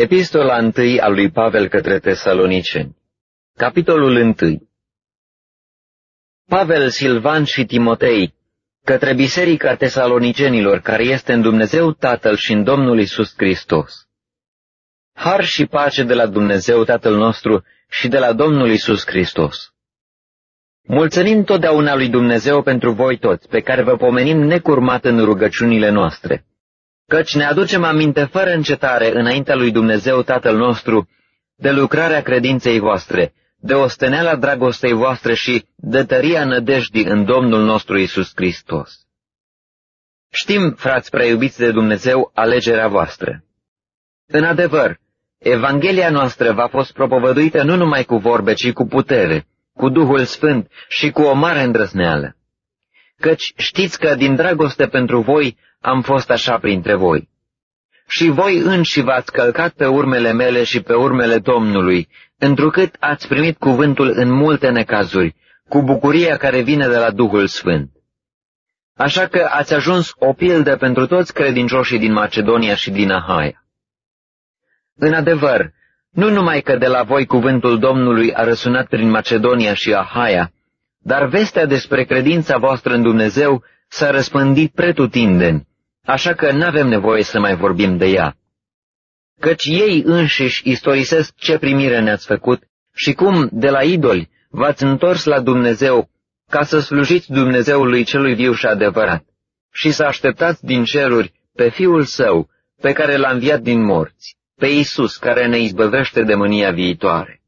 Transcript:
Epistola 1 a lui Pavel către Tesaloniceni Capitolul 1 Pavel, Silvan și Timotei, către biserica tesalonicenilor, care este în Dumnezeu Tatăl și în Domnul Isus Hristos. Har și pace de la Dumnezeu Tatăl nostru și de la Domnul Isus Hristos. Mulțănim totdeauna lui Dumnezeu pentru voi toți, pe care vă pomenim necurmat în rugăciunile noastre căci ne aducem aminte fără încetare înaintea lui Dumnezeu Tatăl nostru de lucrarea credinței voastre, de osteneala dragostei voastre și de tăria nădejdii în Domnul nostru Isus Hristos. Știm, frați preiubiți de Dumnezeu, alegerea voastră. În adevăr, Evanghelia noastră va fost propovăduită nu numai cu vorbe, ci cu putere, cu Duhul Sfânt și cu o mare îndrăzneală. Căci știți că din dragoste pentru voi am fost așa printre voi. Și voi înși v-ați călcat pe urmele mele și pe urmele Domnului, întrucât ați primit cuvântul în multe necazuri, cu bucuria care vine de la Duhul Sfânt. Așa că ați ajuns o pildă pentru toți credincioșii din Macedonia și din Ahaia. În adevăr, nu numai că de la voi cuvântul Domnului a răsunat prin Macedonia și Ahaia, dar vestea despre credința voastră în Dumnezeu s-a răspândit pretutindeni, așa că n-avem nevoie să mai vorbim de ea. Căci ei înșiși istorisesc ce primire ne-ați făcut și cum, de la idoli, v-ați întors la Dumnezeu ca să slujiți Dumnezeului celui viu și adevărat și să așteptați din ceruri pe Fiul Său, pe care l-a înviat din morți, pe Isus, care ne izbăvește de mânia viitoare.